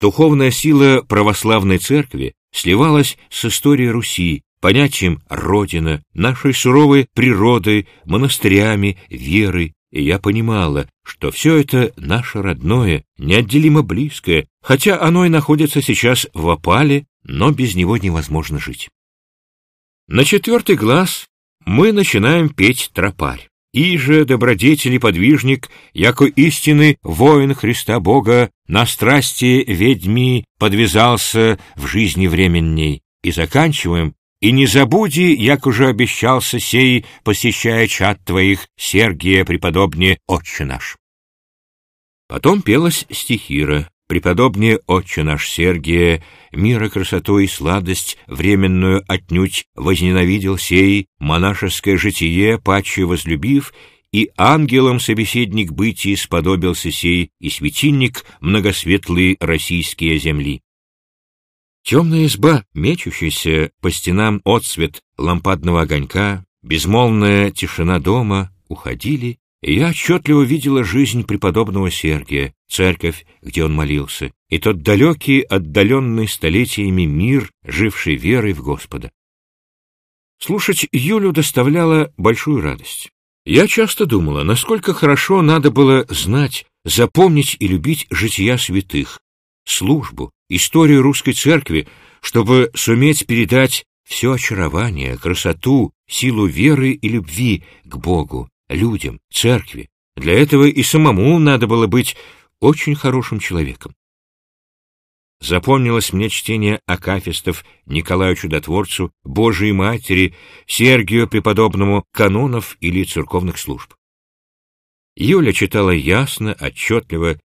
Духовная сила православной церкви сливалась с историей Руси, понятием «родина», нашей суровой природой, монастырями, верой, и я понимала, что все это наше родное, неотделимо близкое, хотя оно и находится сейчас в опале, но без него невозможно жить. На четвертый глаз мы начинаем петь тропарь. И же добродетель и подвижник, яко истины воин Христа Бога, на страсти ведьми подвязался в жизни временней. И заканчиваем и не забуди, як уже обещался сей, посещая чад твоих, Сергия, преподобнее, отче наш. Потом пелась стихира, преподобнее, отче наш Сергия, мира, красоту и сладость, временную отнюдь возненавидел сей, монашеское житие, паче возлюбив, и ангелом собеседник бытий сподобился сей, и светильник многосветлый российские земли. Темная изба, мечущаяся по стенам отсвет лампадного огонька, безмолвная тишина дома уходили, я отчетливо видела жизнь преподобного Сергия, церковь, где он молился, и тот далекий, отдаленный столетиями мир, живший верой в Господа. Слушать Юлю доставляло большую радость. Я часто думала, насколько хорошо надо было знать, запомнить и любить жития святых, службу, историю русской церкви, чтобы суметь передать все очарование, красоту, силу веры и любви к Богу, людям, церкви. Для этого и самому надо было быть очень хорошим человеком. Запомнилось мне чтение акафистов Николаю Чудотворцу, Божией Матери, Сергию Преподобному, канонов или церковных служб. Юля читала ясно, отчетливо,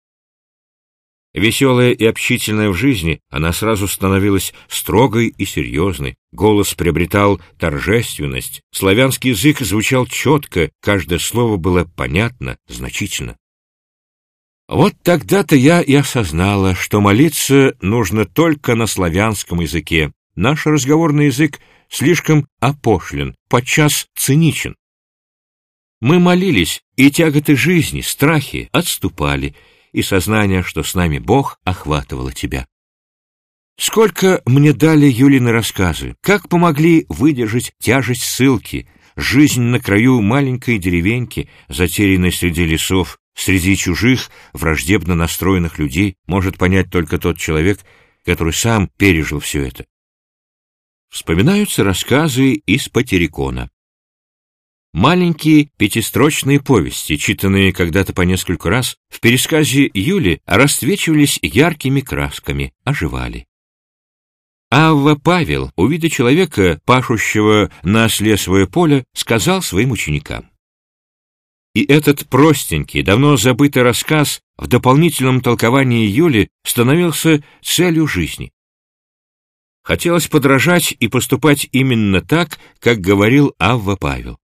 Веселая и общительная в жизни, она сразу становилась строгой и серьезной. Голос приобретал торжественность, славянский язык звучал четко, каждое слово было понятно, значительно. Вот тогда-то я и осознала, что молиться нужно только на славянском языке. Наш разговорный язык слишком опошлен, подчас циничен. Мы молились, и тяготы жизни, страхи отступали, и сознание, что с нами Бог, охватывало тебя. Сколько мне дали Юлины рассказы, как помогли выдержать тяжесть ссылки, жизнь на краю маленькой деревеньки, затерянной среди лесов, среди чужих, враждебно настроенных людей, может понять только тот человек, который сам пережил все это. Вспоминаются рассказы из Патерикона. Маленькие пятистрочные повести, читанные когда-то по нескольку раз, в пересказе Юли расцвечивались яркими красками, оживали. Авва Павел, увидя человека, пашущего на осле свое поле, сказал своим ученикам. И этот простенький, давно забытый рассказ в дополнительном толковании Юли становился целью жизни. Хотелось подражать и поступать именно так, как говорил Авва Павел.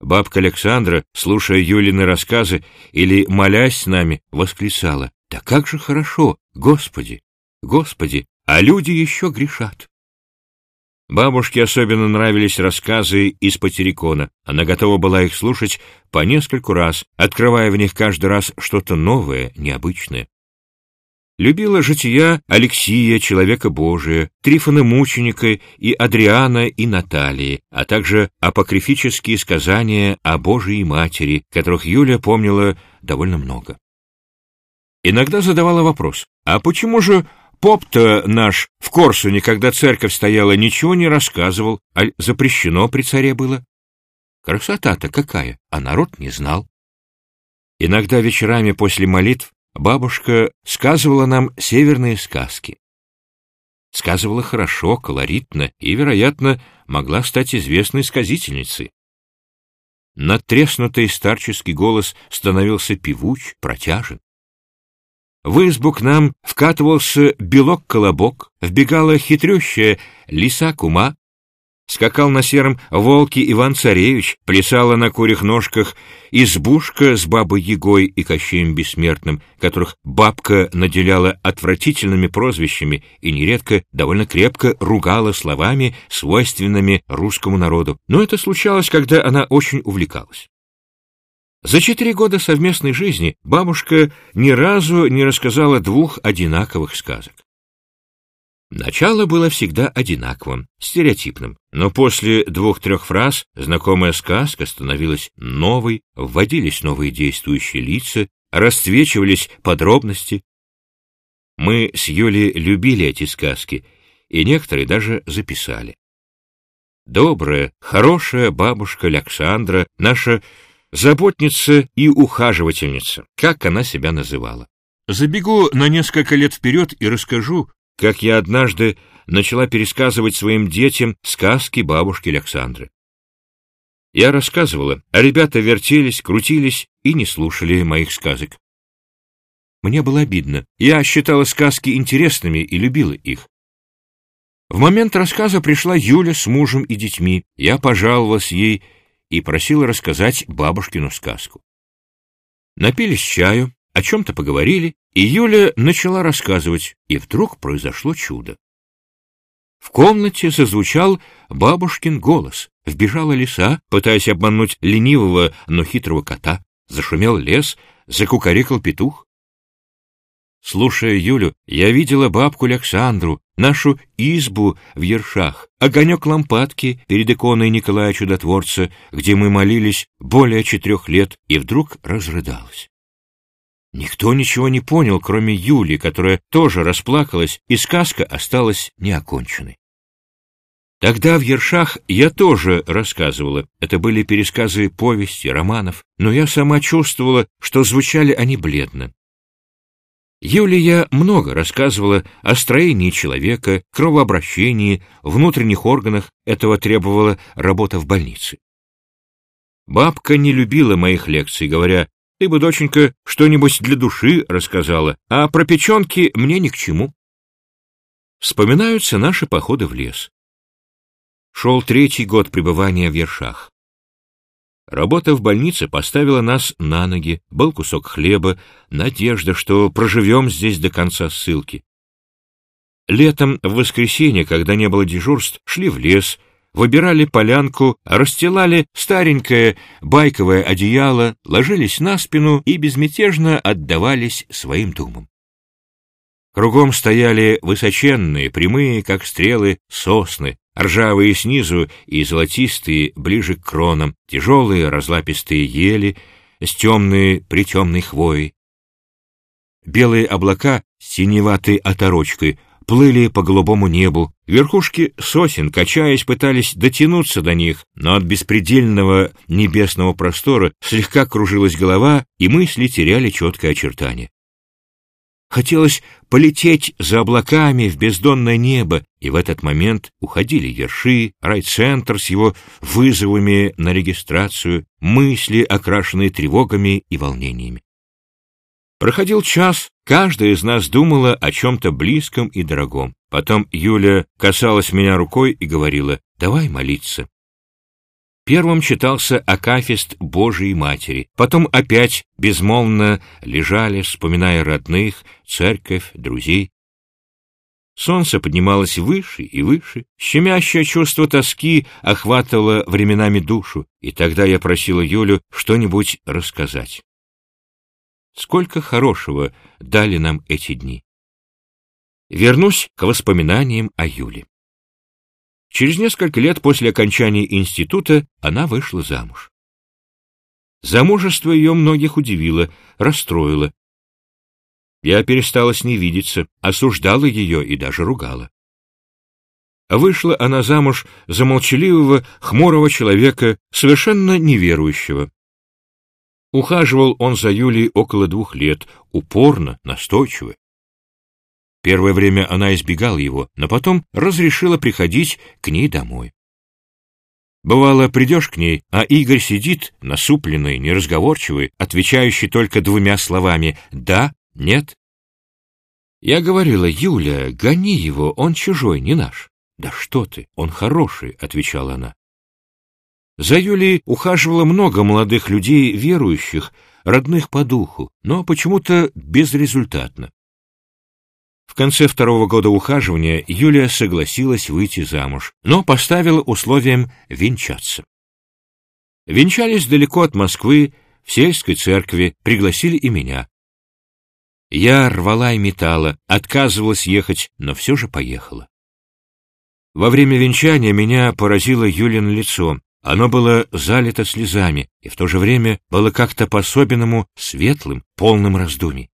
Бабка Александра, слушая Юлины рассказы или молясь с нами, восклицала. «Да как же хорошо! Господи! Господи! А люди еще грешат!» Бабушке особенно нравились рассказы из Патерикона. Она готова была их слушать по нескольку раз, открывая в них каждый раз что-то новое, необычное любила жития Алексия, человека Божия, Трифона Мученика и Адриана и Наталии, а также апокрифические сказания о Божией Матери, которых Юля помнила довольно много. Иногда задавала вопрос, а почему же поп-то наш в Корсуне, когда церковь стояла, ничего не рассказывал, а запрещено при царе было? Красота-то какая, а народ не знал. Иногда вечерами после молитв Бабушка сказывала нам северные сказки. Сказывала хорошо, колоритно и, вероятно, могла стать известной сказительницей. Надтреснутый старческий голос становился певуч, протяжен. В избу к нам вкатывался белок-колобок, вбегала хитрющая лиса-кума, Скакал на сером волке Иван-Царевич, плясала на курих ножках избушка с бабой Егой и Кощеем Бессмертным, которых бабка наделяла отвратительными прозвищами и нередко довольно крепко ругала словами, свойственными русскому народу. Но это случалось, когда она очень увлекалась. За четыре года совместной жизни бабушка ни разу не рассказала двух одинаковых сказок. Начало было всегда одинаковым, стереотипным, но после двух-трех фраз знакомая сказка становилась новой, вводились новые действующие лица, расцвечивались подробности. Мы с Юлей любили эти сказки, и некоторые даже записали. Добрая, хорошая бабушка Александра, наша заботница и ухаживательница, как она себя называла. Забегу на несколько лет вперед и расскажу, как я однажды начала пересказывать своим детям сказки бабушки Александры. Я рассказывала, а ребята вертелись, крутились и не слушали моих сказок. Мне было обидно. Я считала сказки интересными и любила их. В момент рассказа пришла Юля с мужем и детьми. Я пожаловалась ей и просила рассказать бабушкину сказку. Напились чаю, о чем-то поговорили, и Юля начала рассказывать, и вдруг произошло чудо. В комнате зазвучал бабушкин голос. Вбежала лиса, пытаясь обмануть ленивого, но хитрого кота. Зашумел лес, закукарекал петух. Слушая Юлю, я видела бабку Александру, нашу избу в Ершах, огонек лампадки перед иконой Николая Чудотворца, где мы молились более четырех лет, и вдруг разрыдалась. Никто ничего не понял, кроме Юли, которая тоже расплакалась, и сказка осталась неоконченной. Тогда в Ершах я тоже рассказывала. Это были пересказы повести, романов, но я сама чувствовала, что звучали они бледно. Юлия много рассказывала о строении человека, кровообращении, внутренних органах, этого требовала работа в больнице. Бабка не любила моих лекций, говоря, ты бы, доченька, что-нибудь для души рассказала, а про печенки мне ни к чему. Вспоминаются наши походы в лес. Шел третий год пребывания в Ершах. Работа в больнице поставила нас на ноги, был кусок хлеба, надежда, что проживем здесь до конца ссылки. Летом, в воскресенье, когда не было дежурств, шли в лес, выбирали полянку, расстилали старенькое байковое одеяло, ложились на спину и безмятежно отдавались своим думам. Кругом стояли высоченные, прямые, как стрелы, сосны, ржавые снизу и золотистые ближе к кронам, тяжелые разлапистые ели с темной притемной хвоей. Белые облака с синеватой оторочкой плыли по голубому небу, верхушки сосен, качаясь, пытались дотянуться до них, но от беспредельного небесного простора слегка кружилась голова, и мысли теряли четкое очертание. Хотелось полететь за облаками в бездонное небо, и в этот момент уходили ерши, райцентр с его вызовами на регистрацию, мысли, окрашенные тревогами и волнениями. Проходил час, каждая из нас думала о чем-то близком и дорогом. Потом Юля касалась меня рукой и говорила «давай молиться». Первым читался Акафист Божией Матери, потом опять безмолвно лежали, вспоминая родных, церковь, друзей. Солнце поднималось выше и выше, щемящее чувство тоски охватывало временами душу, и тогда я просила Юлю что-нибудь рассказать. Сколько хорошего дали нам эти дни. Вернусь к воспоминаниям о Юле. Через несколько лет после окончания института она вышла замуж. Замужество ее многих удивило, расстроило. Я перестала с ней видеться, осуждала ее и даже ругала. Вышла она замуж за молчаливого, хмурого человека, совершенно неверующего. Ухаживал он за Юлей около двух лет, упорно, настойчиво. Первое время она избегала его, но потом разрешила приходить к ней домой. Бывало, придешь к ней, а Игорь сидит, насупленный, неразговорчивый, отвечающий только двумя словами «да», «нет». Я говорила, Юля, гони его, он чужой, не наш. «Да что ты, он хороший», — отвечала она. За Юлей ухаживало много молодых людей, верующих, родных по духу, но почему-то безрезультатно. В конце второго года ухаживания Юлия согласилась выйти замуж, но поставила условием венчаться. Венчались далеко от Москвы, в сельской церкви пригласили и меня. Я рвала и метала, отказывалась ехать, но все же поехала. Во время венчания меня поразило Юлин лицо. Оно было залито слезами и в то же время было как-то по-особенному светлым, полным раздумий.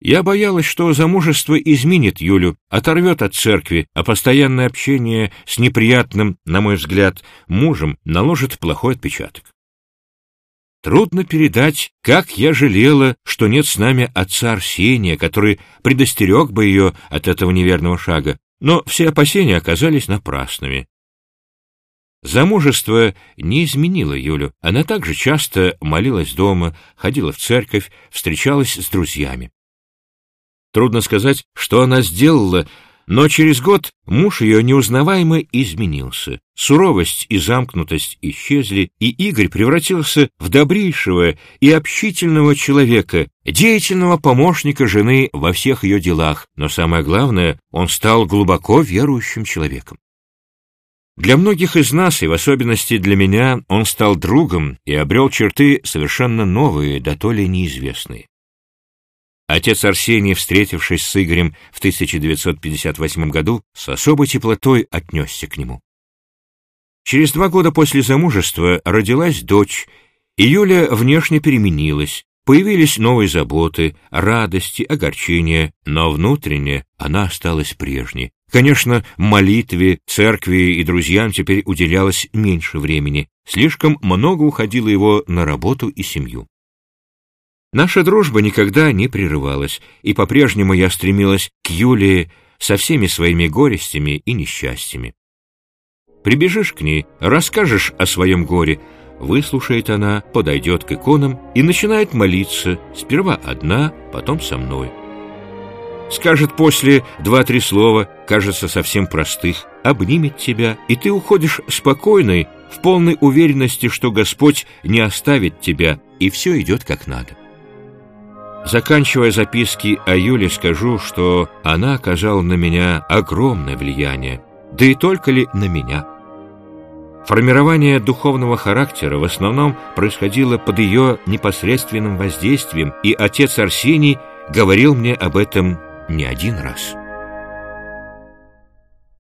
Я боялась, что замужество изменит Юлю, оторвет от церкви, а постоянное общение с неприятным, на мой взгляд, мужем наложит плохой отпечаток. Трудно передать, как я жалела, что нет с нами отца Арсения, который предостерег бы ее от этого неверного шага, но все опасения оказались напрасными. Замужество не изменило Юлю. Она также часто молилась дома, ходила в церковь, встречалась с друзьями. Трудно сказать, что она сделала, но через год муж ее неузнаваемо изменился. Суровость и замкнутость исчезли, и Игорь превратился в добрейшего и общительного человека, деятельного помощника жены во всех ее делах, но самое главное, он стал глубоко верующим человеком. Для многих из нас, и в особенности для меня, он стал другом и обрел черты совершенно новые, да то ли неизвестные. Отец Арсений, встретившись с Игорем в 1958 году, с особой теплотой отнесся к нему. Через два года после замужества родилась дочь, и Юля внешне переменилась, появились новые заботы, радости, огорчения, но внутренне она осталась прежней. Конечно, молитве, церкви и друзьям теперь уделялось меньше времени, слишком много уходило его на работу и семью. Наша дружба никогда не прерывалась, и по-прежнему я стремилась к Юлии со всеми своими горестями и несчастьями. Прибежишь к ней, расскажешь о своем горе, выслушает она, подойдет к иконам и начинает молиться, сперва одна, потом со мной. Скажет после два-три слова, кажется совсем простых, обнимет тебя, и ты уходишь спокойной, в полной уверенности, что Господь не оставит тебя, и все идет как надо. Заканчивая записки о Юле, скажу, что она оказала на меня огромное влияние, да и только ли на меня. Формирование духовного характера в основном происходило под ее непосредственным воздействием, и отец Арсений говорил мне об этом не один раз.